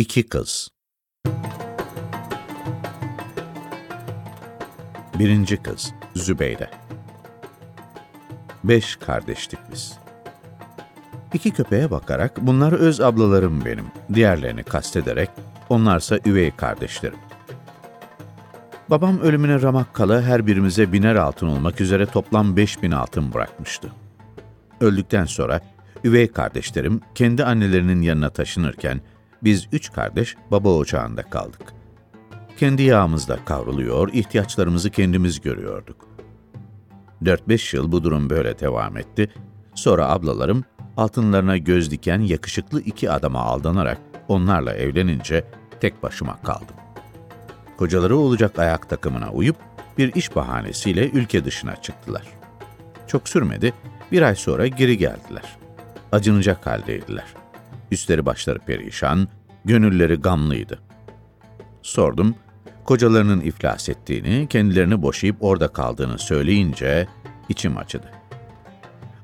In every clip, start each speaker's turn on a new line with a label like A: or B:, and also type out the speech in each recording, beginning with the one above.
A: İki kız. Birinci kız, Zübeyde. Beş kardeştik biz. İki köpeğe bakarak, bunlar öz ablalarım benim, diğerlerini kastederek, onlarsa üvey kardeşlerim. Babam ölümüne ramak kala her birimize biner altın olmak üzere toplam beş bin altın bırakmıştı. Öldükten sonra üvey kardeşlerim kendi annelerinin yanına taşınırken biz üç kardeş baba ocağında kaldık. Kendi yağımızda kavruluyor, ihtiyaçlarımızı kendimiz görüyorduk. 4-5 yıl bu durum böyle devam etti. Sonra ablalarım altınlarına göz diken yakışıklı iki adama aldanarak onlarla evlenince tek başıma kaldım. Kocaları olacak ayak takımına uyup bir iş bahanesiyle ülke dışına çıktılar. Çok sürmedi, bir ay sonra geri geldiler. Acınacak haldeydiler. Üstleri başları perişan, gönülleri gamlıydı. Sordum, kocalarının iflas ettiğini, kendilerini boşayıp orada kaldığını söyleyince içim acıdı.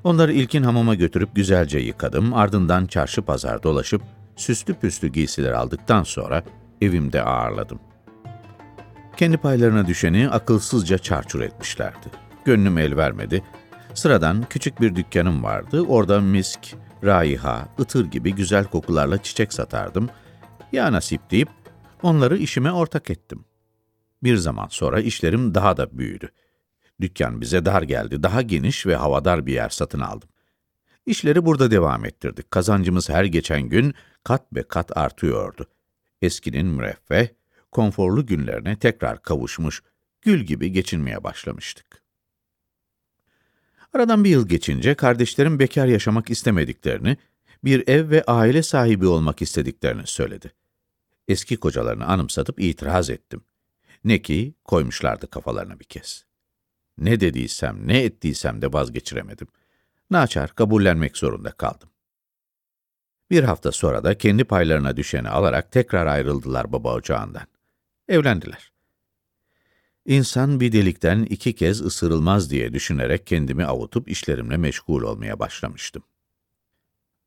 A: Onları ilkin hamama götürüp güzelce yıkadım, ardından çarşı pazar dolaşıp süslü püslü giysiler aldıktan sonra evimde ağırladım. Kendi paylarına düşeni akılsızca çarçur etmişlerdi. Gönlüm el vermedi. Sıradan küçük bir dükkanım vardı. Orada misk, raiha, ıtır gibi güzel kokularla çiçek satardım. Ya nasip deyip onları işime ortak ettim. Bir zaman sonra işlerim daha da büyüdü. Dükkan bize dar geldi. Daha geniş ve havadar bir yer satın aldım. İşleri burada devam ettirdik. Kazancımız her geçen gün kat be kat artıyordu. Eskinin müreffeh, konforlu günlerine tekrar kavuşmuş, gül gibi geçinmeye başlamıştık. Aradan bir yıl geçince kardeşlerim bekar yaşamak istemediklerini, bir ev ve aile sahibi olmak istediklerini söyledi. Eski kocalarını anımsatıp itiraz ettim. Ne ki koymuşlardı kafalarına bir kez. Ne dediysem, ne ettiysem de vazgeçiremedim. Naçar kabullenmek zorunda kaldım. Bir hafta sonra da kendi paylarına düşeni alarak tekrar ayrıldılar baba ocağından. Evlendiler. İnsan bir delikten iki kez ısırılmaz diye düşünerek kendimi avutup işlerimle meşgul olmaya başlamıştım.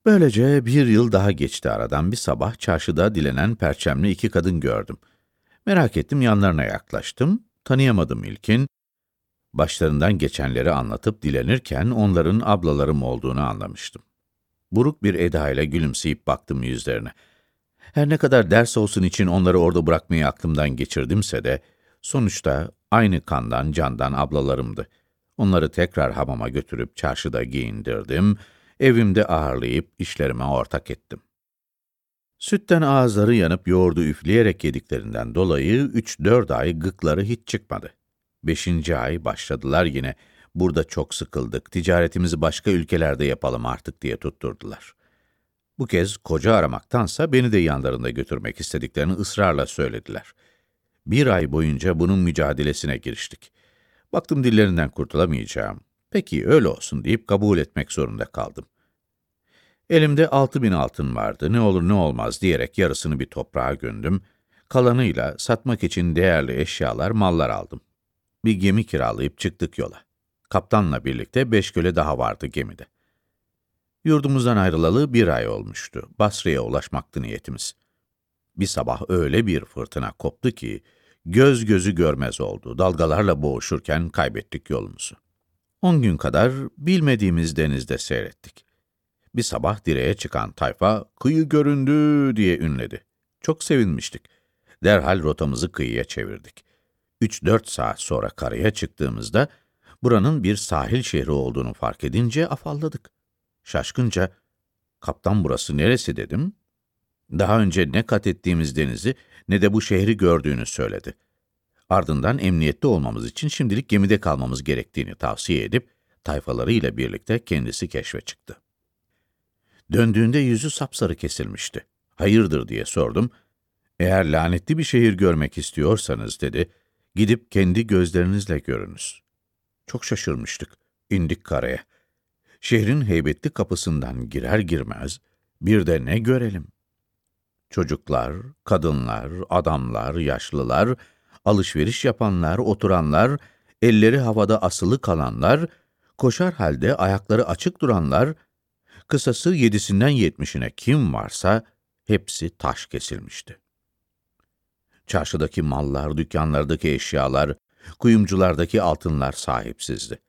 A: Böylece bir yıl daha geçti aradan bir sabah çarşıda dilenen perçemli iki kadın gördüm. Merak ettim yanlarına yaklaştım, tanıyamadım ilkin. Başlarından geçenleri anlatıp dilenirken onların ablalarım olduğunu anlamıştım. Buruk bir edayla gülümseyip baktım yüzlerine. Her ne kadar ders olsun için onları orada bırakmayı aklımdan geçirdimse de, sonuçta aynı kandan, candan ablalarımdı. Onları tekrar hamama götürüp çarşıda giyindirdim, evimde ağırlayıp işlerime ortak ettim. Sütten ağızları yanıp yoğurdu üfleyerek yediklerinden dolayı üç dört ay gıkları hiç çıkmadı. Beşinci ay başladılar yine, burada çok sıkıldık, ticaretimizi başka ülkelerde yapalım artık diye tutturdular. Bu kez koca aramaktansa beni de yanlarında götürmek istediklerini ısrarla söylediler. Bir ay boyunca bunun mücadelesine giriştik. Baktım dillerinden kurtulamayacağım. Peki öyle olsun deyip kabul etmek zorunda kaldım. Elimde altı bin altın vardı, ne olur ne olmaz diyerek yarısını bir toprağa gömdüm. Kalanıyla satmak için değerli eşyalar, mallar aldım. Bir gemi kiralayıp çıktık yola. Kaptanla birlikte beş köle daha vardı gemide. Yurdumuzdan ayrılalı bir ay olmuştu. Basra'ya ulaşmaktı niyetimiz. Bir sabah öyle bir fırtına koptu ki, göz gözü görmez oldu. Dalgalarla boğuşurken kaybettik yolumuzu. On gün kadar bilmediğimiz denizde seyrettik. Bir sabah direğe çıkan tayfa, kıyı göründü diye ünledi. Çok sevinmiştik. Derhal rotamızı kıyıya çevirdik. Üç dört saat sonra karaya çıktığımızda, buranın bir sahil şehri olduğunu fark edince afalladık. Şaşkınca, kaptan burası neresi dedim. Daha önce ne kat ettiğimiz denizi ne de bu şehri gördüğünü söyledi. Ardından emniyette olmamız için şimdilik gemide kalmamız gerektiğini tavsiye edip, tayfalarıyla birlikte kendisi keşfe çıktı. Döndüğünde yüzü sapsarı kesilmişti. Hayırdır diye sordum. Eğer lanetli bir şehir görmek istiyorsanız dedi, gidip kendi gözlerinizle görünüz. Çok şaşırmıştık. İndik karaya. Şehrin heybetli kapısından girer girmez, bir de ne görelim? Çocuklar, kadınlar, adamlar, yaşlılar, alışveriş yapanlar, oturanlar, elleri havada asılı kalanlar, koşar halde ayakları açık duranlar, kısası yedisinden yetmişine kim varsa, hepsi taş kesilmişti. Çarşıdaki mallar, dükkanlardaki eşyalar, kuyumculardaki altınlar sahipsizdi.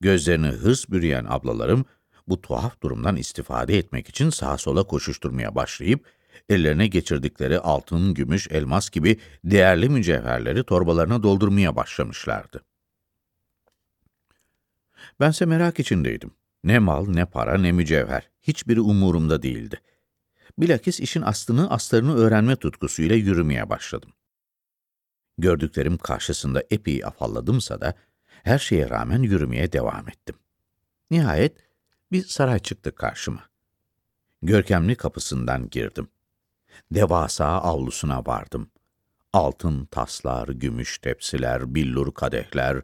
A: Gözlerini hırs bürüyen ablalarım, bu tuhaf durumdan istifade etmek için sağa sola koşuşturmaya başlayıp, ellerine geçirdikleri altın, gümüş, elmas gibi değerli mücevherleri torbalarına doldurmaya başlamışlardı. Bense merak içindeydim. Ne mal, ne para, ne mücevher. Hiçbiri umurumda değildi. Bilakis işin aslını, aslarını öğrenme tutkusuyla yürümeye başladım. Gördüklerim karşısında epey afalladımsa da, her şeye rağmen yürümeye devam ettim. Nihayet bir saray çıktı karşıma. Görkemli kapısından girdim. Devasa avlusuna vardım. Altın taslar, gümüş tepsiler, billur kadehler,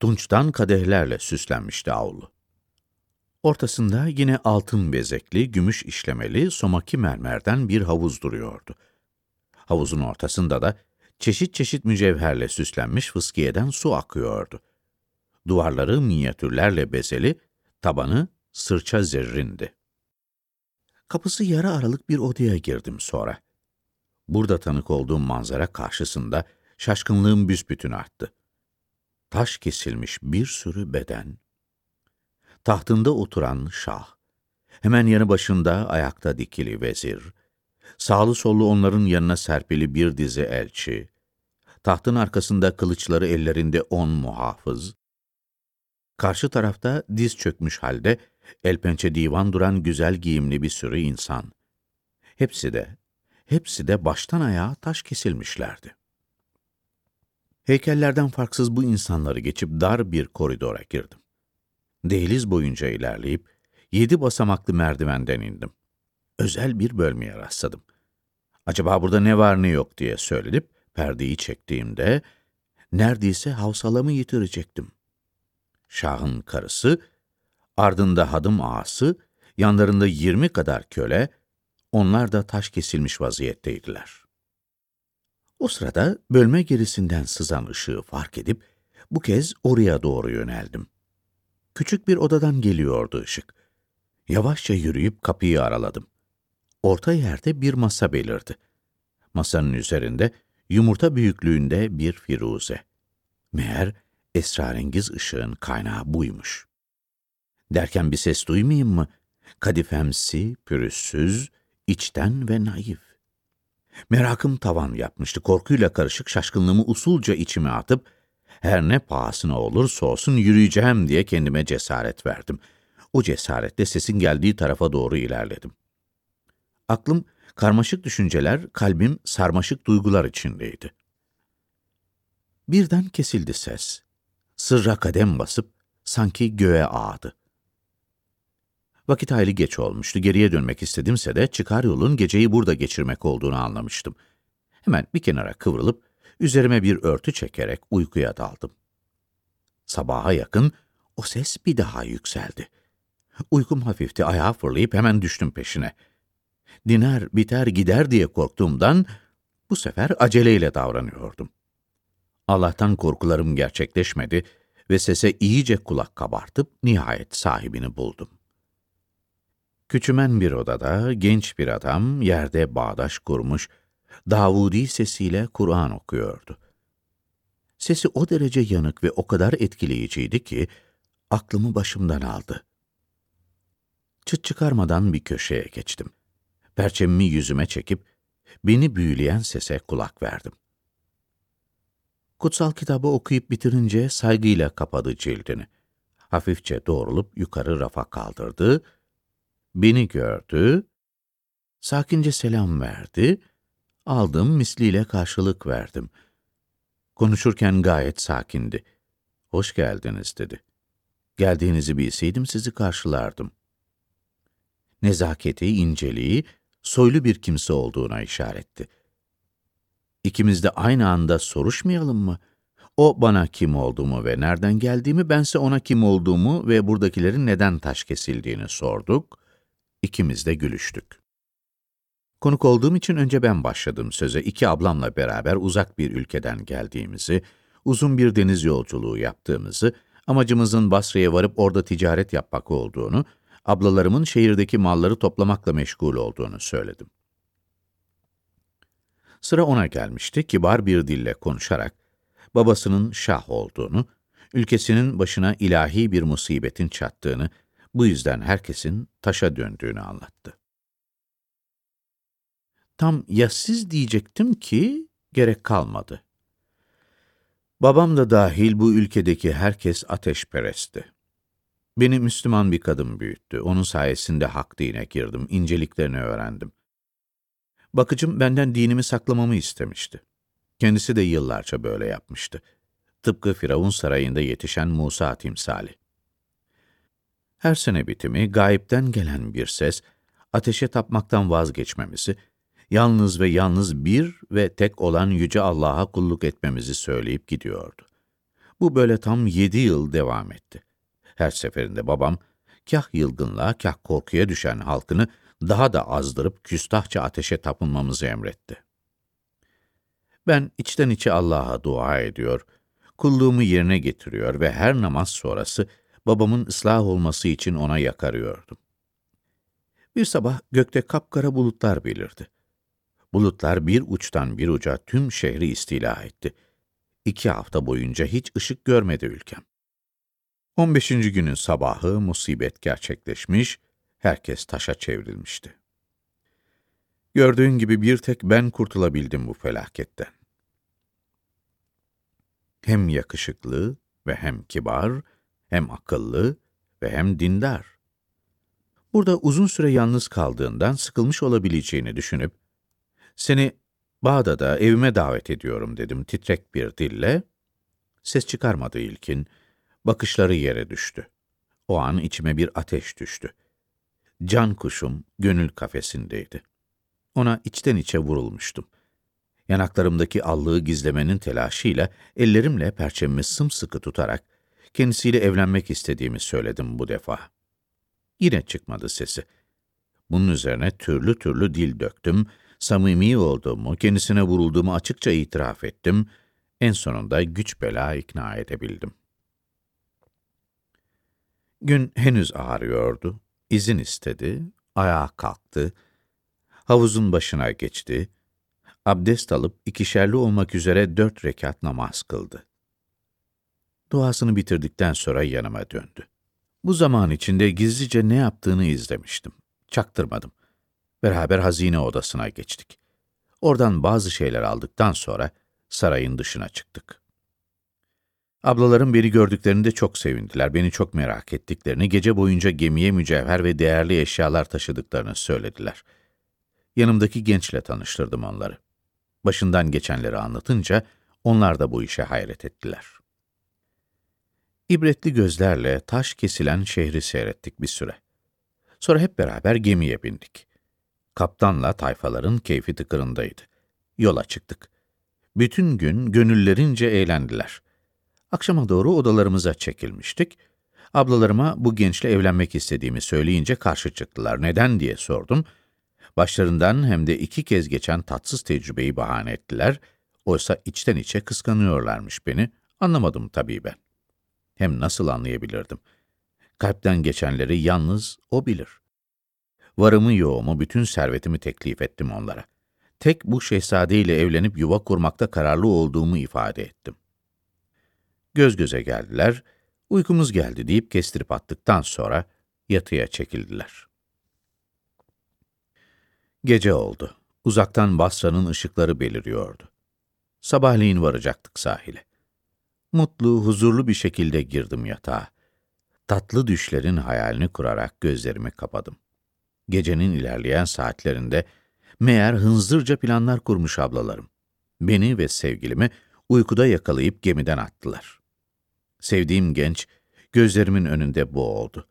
A: tunçtan kadehlerle süslenmişti avlu. Ortasında yine altın bezekli, gümüş işlemeli, somaki mermerden bir havuz duruyordu. Havuzun ortasında da çeşit çeşit mücevherle süslenmiş fıskiyeden su akıyordu. Duvarları minyatürlerle bezeli, tabanı sırça zerrindi. Kapısı yarı aralık bir odaya girdim sonra. Burada tanık olduğum manzara karşısında şaşkınlığım büsbütün arttı. Taş kesilmiş bir sürü beden, tahtında oturan şah, hemen yanı başında ayakta dikili vezir, sağlı sollu onların yanına serpili bir dizi elçi, tahtın arkasında kılıçları ellerinde on muhafız, karşı tarafta diz çökmüş halde el pençe divan duran güzel giyimli bir sürü insan. Hepsi de, hepsi de baştan ayağa taş kesilmişlerdi. Heykellerden farksız bu insanları geçip dar bir koridora girdim. Dehliz boyunca ilerleyip yedi basamaklı merdivenden indim. Özel bir bölmeye rastladım. Acaba burada ne var ne yok diye söyledip perdeyi çektiğimde neredeyse havsalamı yitirecektim. Şahın karısı, ardında hadım ağası, yanlarında yirmi kadar köle, onlar da taş kesilmiş vaziyetteydiler. O sırada bölme gerisinden sızan ışığı fark edip, bu kez oraya doğru yöneldim. Küçük bir odadan geliyordu ışık. Yavaşça yürüyüp kapıyı araladım. Orta yerde bir masa belirdi. Masanın üzerinde yumurta büyüklüğünde bir firuze. Meğer esrarengiz ışığın kaynağı buymuş. Derken bir ses duymayayım mı? Kadifemsi, pürüzsüz, içten ve naif. Merakım tavan yapmıştı. Korkuyla karışık şaşkınlığımı usulca içime atıp, her ne pahasına olursa olsun yürüyeceğim diye kendime cesaret verdim. O cesaretle sesin geldiği tarafa doğru ilerledim. Aklım karmaşık düşünceler, kalbim sarmaşık duygular içindeydi. Birden kesildi ses. Sırra kadem basıp sanki göğe ağdı. Vakit hayli geç olmuştu. Geriye dönmek istedimse de çıkar yolun geceyi burada geçirmek olduğunu anlamıştım. Hemen bir kenara kıvrılıp üzerime bir örtü çekerek uykuya daldım. Sabaha yakın o ses bir daha yükseldi. Uykum hafifti, ayağa fırlayıp hemen düştüm peşine. Diner, biter, gider diye korktuğumdan bu sefer aceleyle davranıyordum. Allah'tan korkularım gerçekleşmedi ve sese iyice kulak kabartıp nihayet sahibini buldum. Küçümen bir odada genç bir adam yerde bağdaş kurmuş, Davudi sesiyle Kur'an okuyordu. Sesi o derece yanık ve o kadar etkileyiciydi ki aklımı başımdan aldı. Çıt çıkarmadan bir köşeye geçtim. Perçemimi yüzüme çekip beni büyüleyen sese kulak verdim. Kutsal kitabı okuyup bitirince saygıyla kapadı cildini. Hafifçe doğrulup yukarı rafa kaldırdı, beni gördü, sakince selam verdi, aldım misliyle karşılık verdim. Konuşurken gayet sakindi. Hoş geldiniz dedi. Geldiğinizi bilseydim sizi karşılardım. Nezaketi, inceliği, soylu bir kimse olduğuna işaretti. İkimiz de aynı anda soruşmayalım mı? O bana kim olduğumu ve nereden geldiğimi, bense ona kim olduğumu ve buradakilerin neden taş kesildiğini sorduk. İkimiz de gülüştük. Konuk olduğum için önce ben başladım söze. İki ablamla beraber uzak bir ülkeden geldiğimizi, uzun bir deniz yolculuğu yaptığımızı, amacımızın Basra'ya varıp orada ticaret yapmak olduğunu, ablalarımın şehirdeki malları toplamakla meşgul olduğunu söyledim. Sıra ona gelmişti, kibar bir dille konuşarak, babasının şah olduğunu, ülkesinin başına ilahi bir musibetin çattığını, bu yüzden herkesin taşa döndüğünü anlattı. Tam yassiz diyecektim ki gerek kalmadı. Babam da dahil bu ülkedeki herkes ateşperestti. Beni Müslüman bir kadın büyüttü. Onun sayesinde hak dine girdim, inceliklerini öğrendim. Bakıcım benden dinimi saklamamı istemişti. Kendisi de yıllarca böyle yapmıştı. Tıpkı Firavun sarayında yetişen Musa timsali. Her sene bitimi gayipten gelen bir ses, ateşe tapmaktan vazgeçmemizi, yalnız ve yalnız bir ve tek olan Yüce Allah'a kulluk etmemizi söyleyip gidiyordu. Bu böyle tam yedi yıl devam etti. Her seferinde babam, kah yılgınlığa, kah korkuya düşen halkını daha da azdırıp küstahça ateşe tapınmamızı emretti. Ben içten içe Allah'a dua ediyor, kulluğumu yerine getiriyor ve her namaz sonrası babamın ıslah olması için ona yakarıyordum. Bir sabah gökte kapkara bulutlar belirdi. Bulutlar bir uçtan bir uca tüm şehri istila etti. İki hafta boyunca hiç ışık görmedi ülkem. 15. günün sabahı musibet gerçekleşmiş, herkes taşa çevrilmişti. Gördüğün gibi bir tek ben kurtulabildim bu felaketten. Hem yakışıklı ve hem kibar, hem akıllı ve hem dindar. Burada uzun süre yalnız kaldığından sıkılmış olabileceğini düşünüp, seni Bağdat'a evime davet ediyorum dedim titrek bir dille. Ses çıkarmadı ilkin, bakışları yere düştü. O an içime bir ateş düştü. Can kuşum gönül kafesindeydi. Ona içten içe vurulmuştum. Yanaklarımdaki allığı gizlemenin telaşıyla ellerimle perçemimi sımsıkı tutarak kendisiyle evlenmek istediğimi söyledim bu defa. Yine çıkmadı sesi. Bunun üzerine türlü türlü dil döktüm, samimi olduğumu, kendisine vurulduğumu açıkça itiraf ettim, en sonunda güç bela ikna edebildim. Gün henüz ağrıyordu, izin istedi, ayağa kalktı, havuzun başına geçti, abdest alıp ikişerli olmak üzere dört rekat namaz kıldı. Duasını bitirdikten sonra yanıma döndü. Bu zaman içinde gizlice ne yaptığını izlemiştim. Çaktırmadım. Beraber hazine odasına geçtik. Oradan bazı şeyler aldıktan sonra sarayın dışına çıktık. Ablalarım beni gördüklerinde çok sevindiler. Beni çok merak ettiklerini, gece boyunca gemiye mücevher ve değerli eşyalar taşıdıklarını söylediler. Yanımdaki gençle tanıştırdım onları. Başından geçenleri anlatınca onlar da bu işe hayret ettiler. İbretli gözlerle taş kesilen şehri seyrettik bir süre. Sonra hep beraber gemiye bindik. Kaptanla tayfaların keyfi tıkırındaydı. Yola çıktık. Bütün gün gönüllerince eğlendiler. Akşama doğru odalarımıza çekilmiştik. Ablalarıma bu gençle evlenmek istediğimi söyleyince karşı çıktılar. Neden diye sordum. Başlarından hem de iki kez geçen tatsız tecrübeyi bahane ettiler. Oysa içten içe kıskanıyorlarmış beni. Anlamadım tabii ben. Hem nasıl anlayabilirdim? Kalpten geçenleri yalnız o bilir. Varımı yoğumu, bütün servetimi teklif ettim onlara. Tek bu şehzadeyle evlenip yuva kurmakta kararlı olduğumu ifade ettim. Göz göze geldiler, uykumuz geldi deyip kestirip attıktan sonra yatıya çekildiler. Gece oldu. Uzaktan Basra'nın ışıkları beliriyordu. Sabahleyin varacaktık sahile. Mutlu, huzurlu bir şekilde girdim yatağa. Tatlı düşlerin hayalini kurarak gözlerimi kapadım. Gecenin ilerleyen saatlerinde meğer hınzırca planlar kurmuş ablalarım. Beni ve sevgilimi uykuda yakalayıp gemiden attılar. Sevdiğim genç, gözlerimin önünde boğuldu.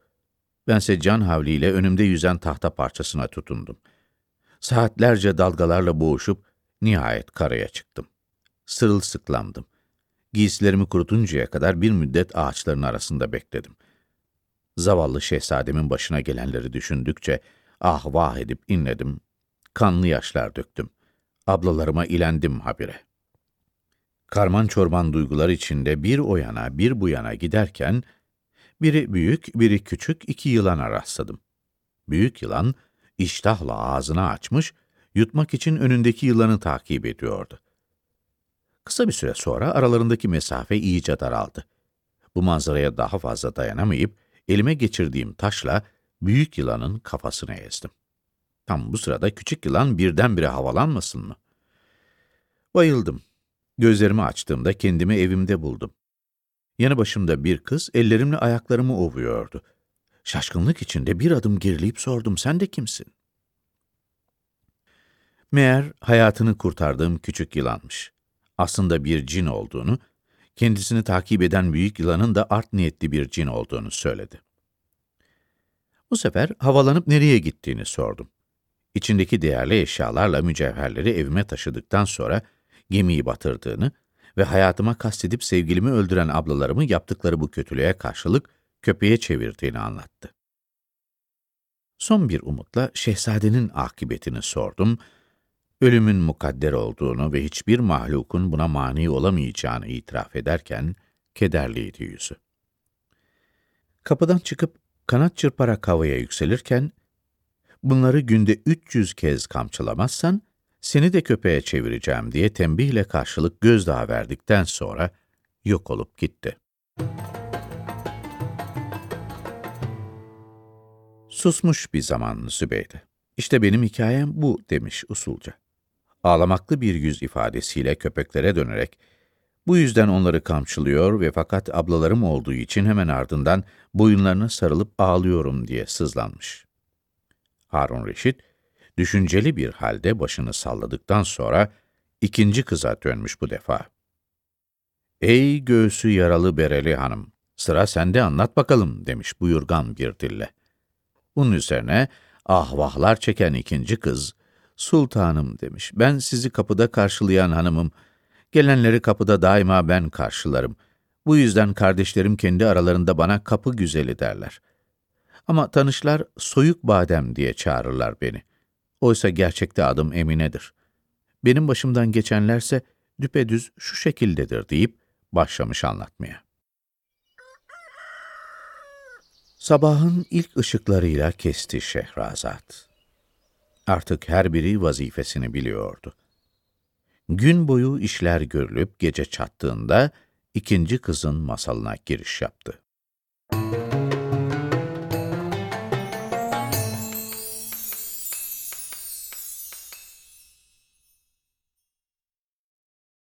A: Bense can havliyle önümde yüzen tahta parçasına tutundum. Saatlerce dalgalarla boğuşup nihayet karaya çıktım. Sırılsıklamdım. Giysilerimi kurutuncaya kadar bir müddet ağaçların arasında bekledim. Zavallı şehzademin başına gelenleri düşündükçe ah vah edip inledim. Kanlı yaşlar döktüm. Ablalarıma ilendim habire. Karman çorban duygular içinde bir o yana bir bu yana giderken, biri büyük, biri küçük iki yılana rastladım. Büyük yılan, iştahla ağzını açmış, yutmak için önündeki yılanı takip ediyordu. Kısa bir süre sonra aralarındaki mesafe iyice daraldı. Bu manzaraya daha fazla dayanamayıp elime geçirdiğim taşla büyük yılanın kafasını ezdim. Tam bu sırada küçük yılan birdenbire havalanmasın mı? Bayıldım. Gözlerimi açtığımda kendimi evimde buldum. Yanı başımda bir kız ellerimle ayaklarımı ovuyordu. Şaşkınlık içinde bir adım gerileyip sordum, sen de kimsin? Meğer hayatını kurtardığım küçük yılanmış. Aslında bir cin olduğunu, kendisini takip eden büyük yılanın da art niyetli bir cin olduğunu söyledi. Bu sefer havalanıp nereye gittiğini sordum. İçindeki değerli eşyalarla mücevherleri evime taşıdıktan sonra gemiyi batırdığını ve hayatıma kastedip sevgilimi öldüren ablalarımı yaptıkları bu kötülüğe karşılık köpeğe çevirdiğini anlattı. Son bir umutla şehzadenin akıbetini sordum. Ölümün mukadder olduğunu ve hiçbir mahlukun buna mani olamayacağını itiraf ederken kederliydi yüzü. Kapıdan çıkıp kanat çırparak havaya yükselirken, bunları günde 300 kez kamçılamazsan, seni de köpeğe çevireceğim diye tembihle karşılık gözdağı verdikten sonra yok olup gitti. Susmuş bir zaman Zübeyde. İşte benim hikayem bu demiş usulca. Ağlamaklı bir yüz ifadesiyle köpeklere dönerek, bu yüzden onları kamçılıyor ve fakat ablalarım olduğu için hemen ardından boyunlarına sarılıp ağlıyorum diye sızlanmış. Harun Reşit, düşünceli bir halde başını salladıktan sonra ikinci kıza dönmüş bu defa. Ey göğsü yaralı bereli hanım, sıra sende anlat bakalım demiş buyurgan bir dille. Bunun üzerine ahvahlar çeken ikinci kız, sultanım demiş, ben sizi kapıda karşılayan hanımım, gelenleri kapıda daima ben karşılarım. Bu yüzden kardeşlerim kendi aralarında bana kapı güzeli derler. Ama tanışlar soyuk badem diye çağırırlar beni. Oysa gerçekte adım Emine'dir. Benim başımdan geçenlerse düpedüz şu şekildedir deyip başlamış anlatmaya. Sabahın ilk ışıklarıyla kesti Şehrazat. Artık her biri vazifesini biliyordu. Gün boyu işler görülüp gece çattığında ikinci kızın masalına giriş yaptı.